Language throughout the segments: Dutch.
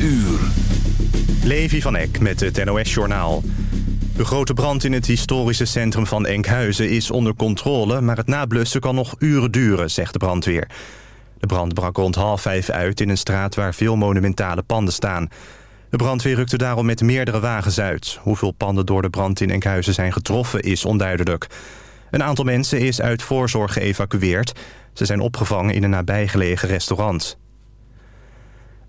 uur. Levi van Eck met het NOS-journaal. De grote brand in het historische centrum van Enkhuizen is onder controle... maar het nablussen kan nog uren duren, zegt de brandweer. De brand brak rond half vijf uit in een straat waar veel monumentale panden staan. De brandweer rukte daarom met meerdere wagens uit. Hoeveel panden door de brand in Enkhuizen zijn getroffen is onduidelijk. Een aantal mensen is uit voorzorg geëvacueerd. Ze zijn opgevangen in een nabijgelegen restaurant.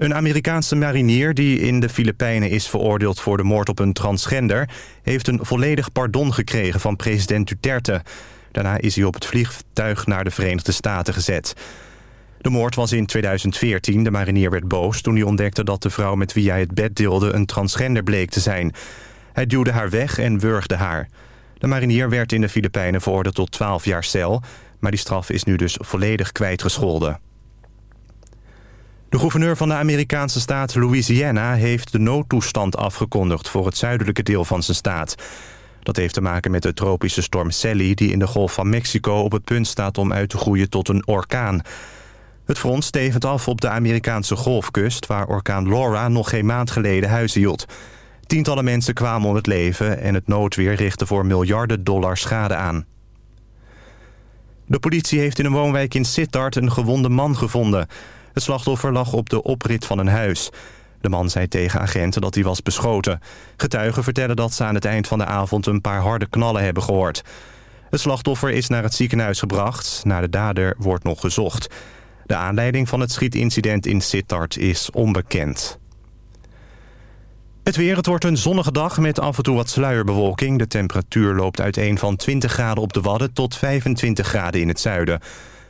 Een Amerikaanse marinier die in de Filipijnen is veroordeeld voor de moord op een transgender... heeft een volledig pardon gekregen van president Duterte. Daarna is hij op het vliegtuig naar de Verenigde Staten gezet. De moord was in 2014. De marinier werd boos toen hij ontdekte dat de vrouw met wie hij het bed deelde... een transgender bleek te zijn. Hij duwde haar weg en wurgde haar. De marinier werd in de Filipijnen veroordeeld tot 12 jaar cel... maar die straf is nu dus volledig kwijtgescholden. De gouverneur van de Amerikaanse staat Louisiana heeft de noodtoestand afgekondigd voor het zuidelijke deel van zijn staat. Dat heeft te maken met de tropische storm Sally die in de Golf van Mexico op het punt staat om uit te groeien tot een orkaan. Het front stevend af op de Amerikaanse golfkust waar orkaan Laura nog geen maand geleden huis hield. Tientallen mensen kwamen om het leven en het noodweer richtte voor miljarden dollar schade aan. De politie heeft in een woonwijk in Sittard een gewonde man gevonden. Het slachtoffer lag op de oprit van een huis. De man zei tegen agenten dat hij was beschoten. Getuigen vertellen dat ze aan het eind van de avond een paar harde knallen hebben gehoord. Het slachtoffer is naar het ziekenhuis gebracht. Naar de dader wordt nog gezocht. De aanleiding van het schietincident in Sittard is onbekend. Het weer, het wordt een zonnige dag met af en toe wat sluierbewolking. De temperatuur loopt uiteen van 20 graden op de Wadden tot 25 graden in het zuiden.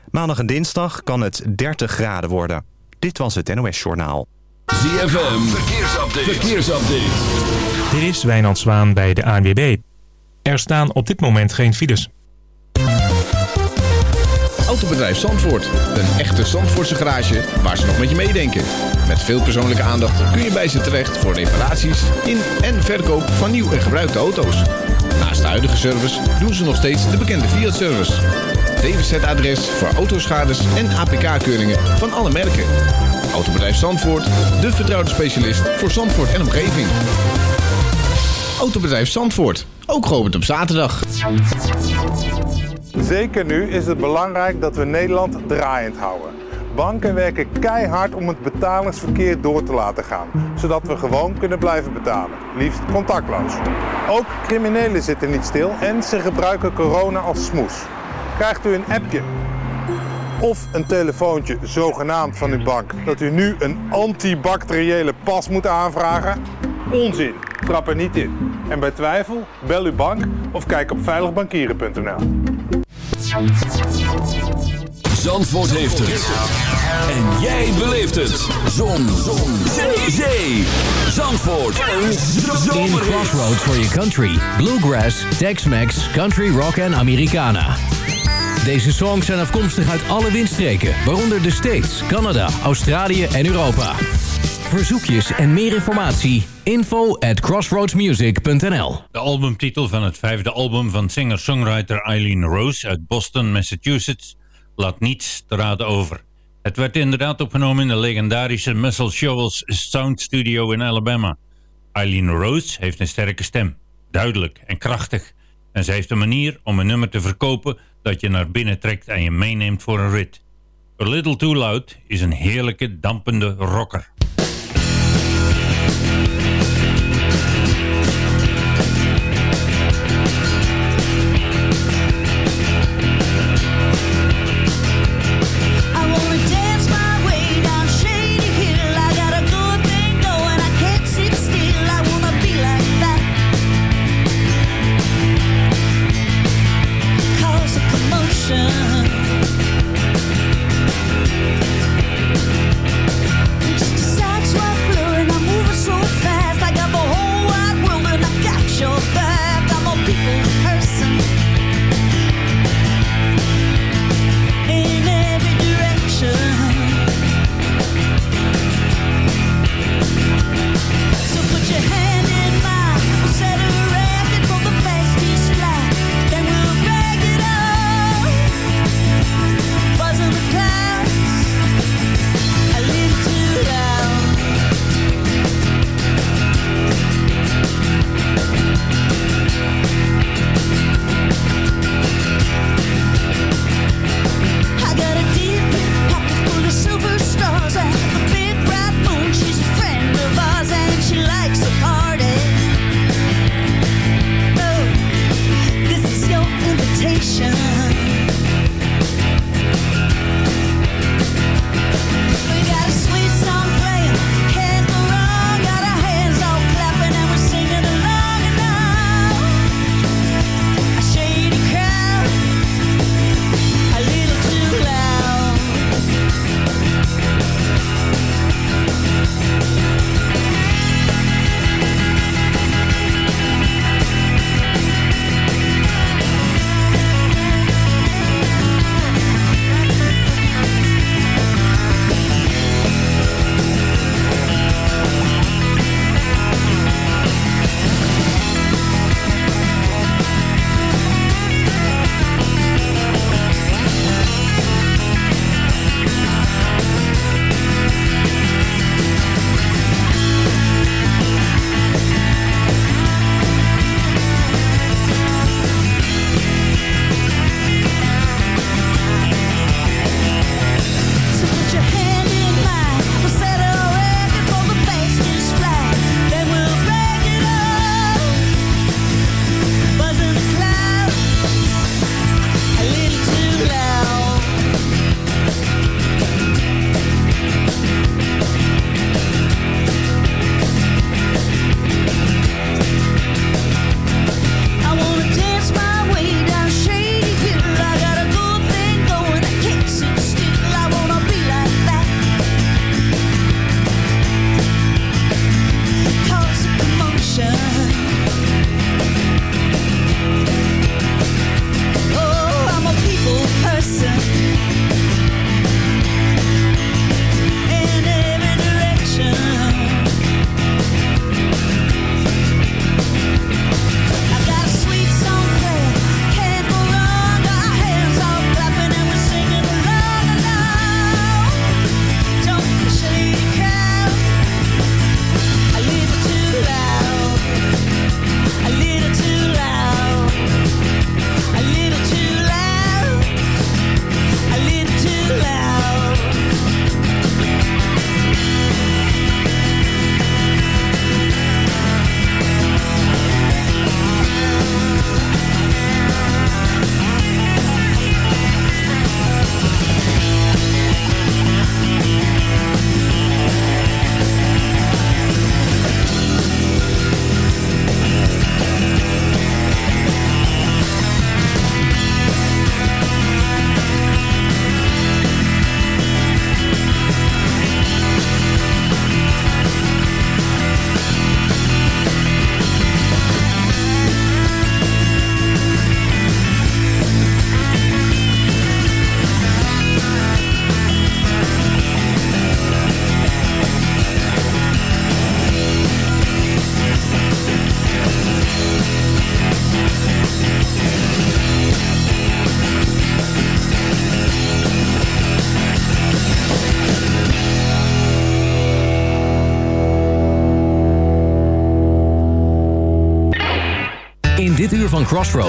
Maandag en dinsdag kan het 30 graden worden. Dit was het NOS Journaal. ZFM, verkeersupdate. verkeersupdate. Dit is Wijnand Zwaan bij de ANWB. Er staan op dit moment geen files. Autobedrijf Zandvoort. Een echte Zandvoortse garage waar ze nog met je meedenken. Met veel persoonlijke aandacht kun je bij ze terecht voor reparaties in en verkoop van nieuw en gebruikte auto's. Naast de huidige service doen ze nog steeds de bekende Fiat-service. DWZ-adres voor autoschades en APK-keuringen van alle merken. Autobedrijf Zandvoort, de vertrouwde specialist voor Zandvoort en omgeving. Autobedrijf Zandvoort, ook geopend op zaterdag. Zeker nu is het belangrijk dat we Nederland draaiend houden. Banken werken keihard om het betalingsverkeer door te laten gaan, zodat we gewoon kunnen blijven betalen, liefst contactloos. Ook criminelen zitten niet stil en ze gebruiken corona als smoes. Krijgt u een appje of een telefoontje zogenaamd van uw bank dat u nu een antibacteriële pas moet aanvragen? Onzin, trap er niet in. En bij twijfel, bel uw bank of kijk op veiligbankieren.nl. Zandvoort heeft het. En jij beleeft het. Zon. Zon. Zee. Zee. Zandvoort. Een In Crossroads for your country. Bluegrass, Tex-Mex, Country Rock en Americana. Deze songs zijn afkomstig uit alle windstreken, waaronder de States, Canada, Australië en Europa. Verzoekjes en meer informatie, info at crossroadsmusic.nl De albumtitel van het vijfde album van singer-songwriter Eileen Rose uit Boston, Massachusetts, laat niets te raden over. Het werd inderdaad opgenomen in de legendarische Muscle Shoals Sound Studio in Alabama. Eileen Rose heeft een sterke stem, duidelijk en krachtig. En ze heeft een manier om een nummer te verkopen dat je naar binnen trekt en je meeneemt voor een rit. A Little Too Loud is een heerlijke dampende rocker.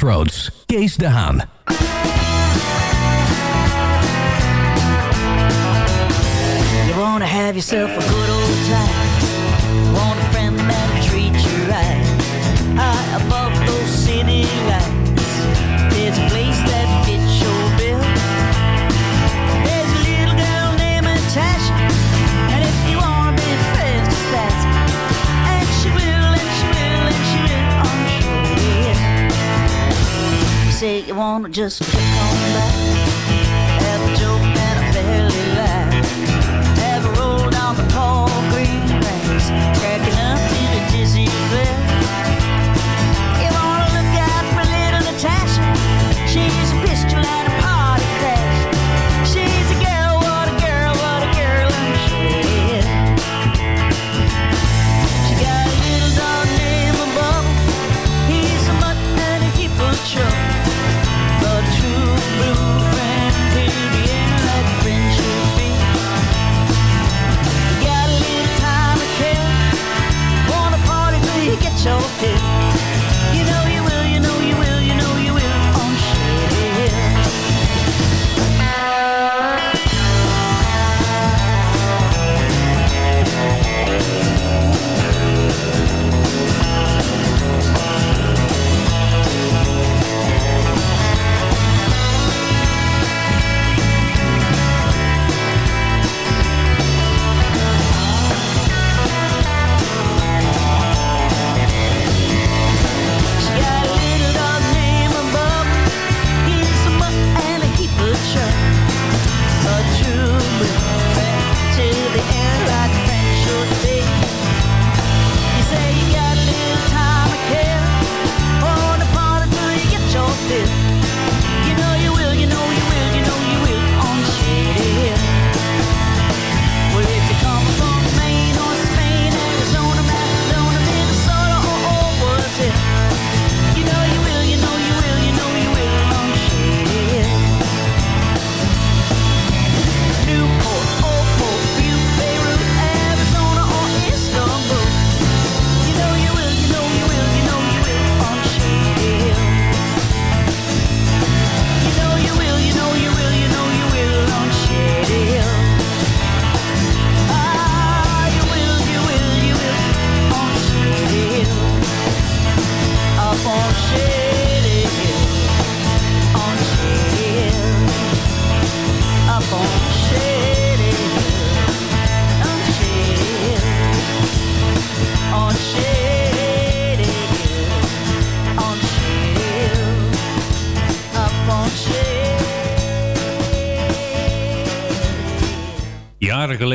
Crossroads. Kees de Haan. You wanna have yourself a good old time. say you wanna just kick on back. Have a joke and a fairly laugh.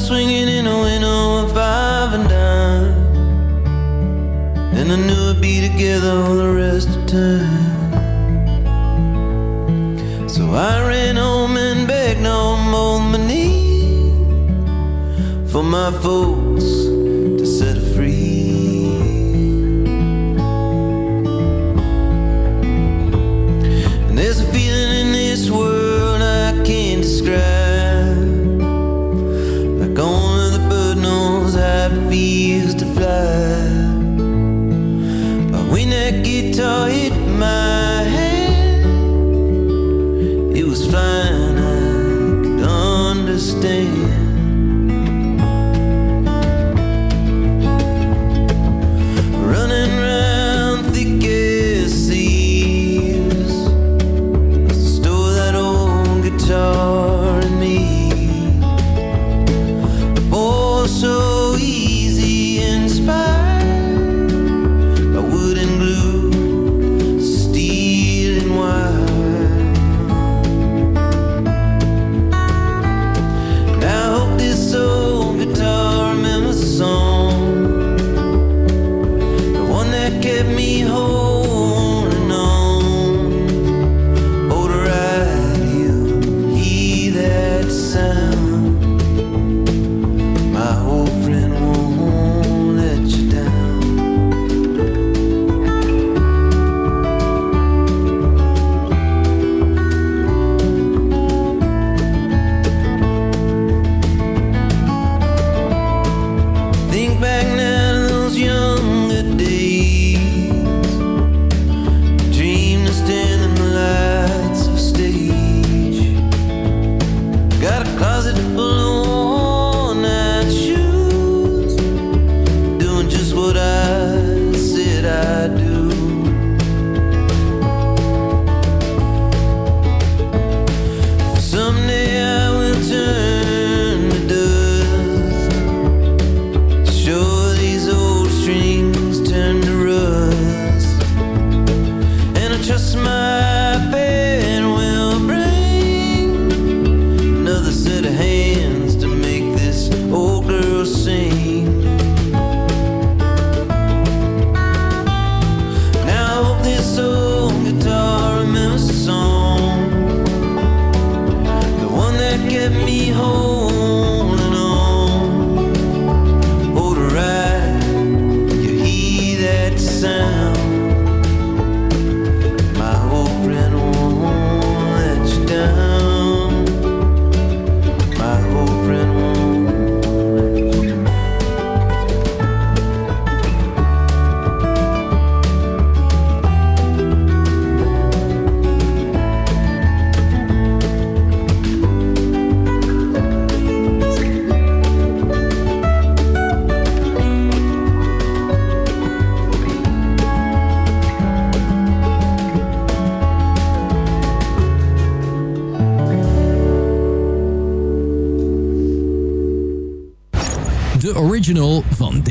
Swinging in a window of five and dime. And I knew we'd be together all the rest of time. So I ran home and begged on my knees for my folks understand.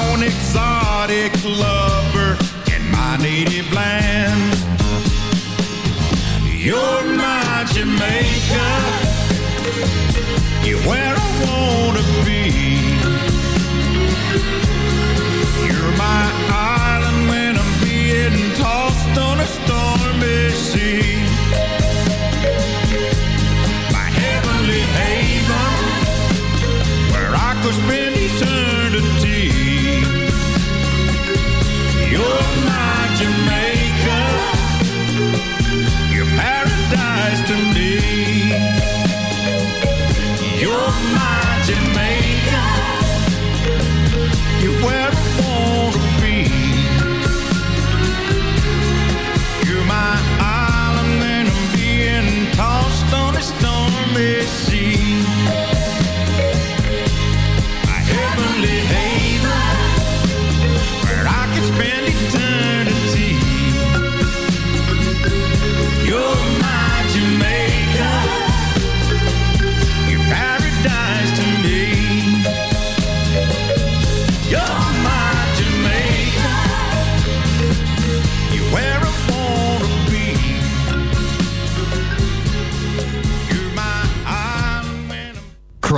lone exotic lover in my native land. You're my Jamaica. You're where I wanna be. You're my island when I'm being tossed on a stormy sea. My heavenly haven where I could spend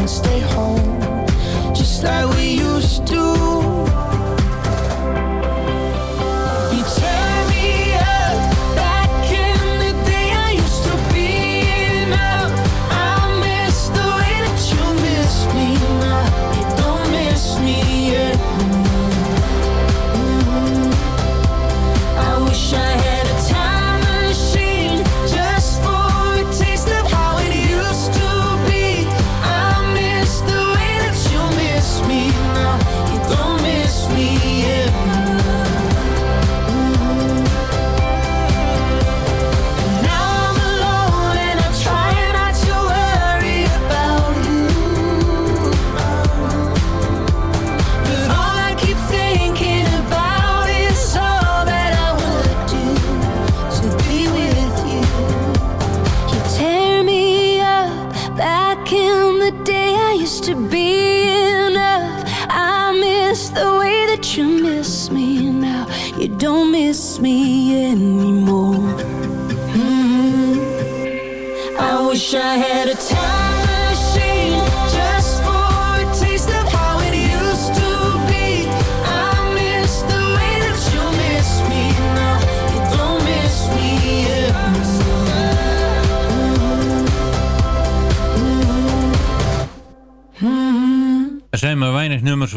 and stay home, just like we used to.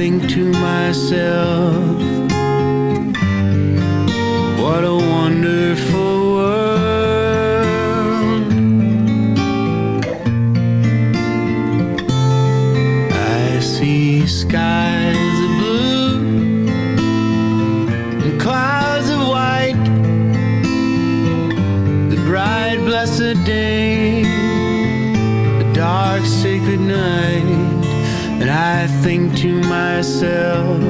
think to myself. myself.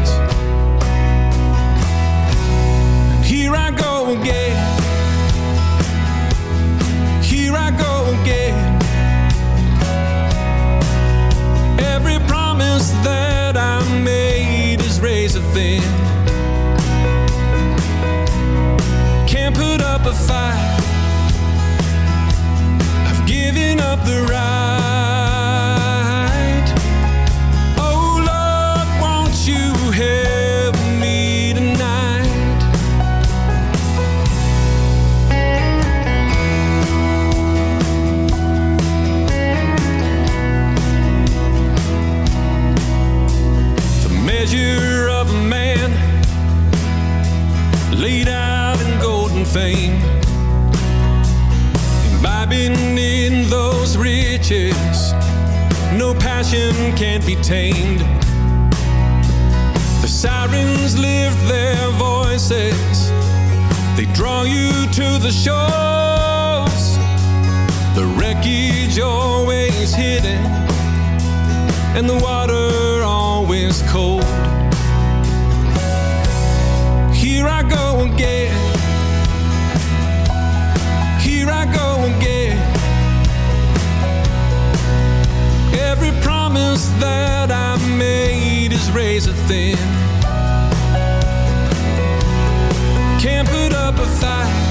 Thin. Can't put up a fight. I've given up the right. Fame, imbibing in those riches. No passion can be tamed. The sirens lift their voices, they draw you to the shores. The wreckage always hidden, and the water always cold. Here I go again. Can't put up a fight.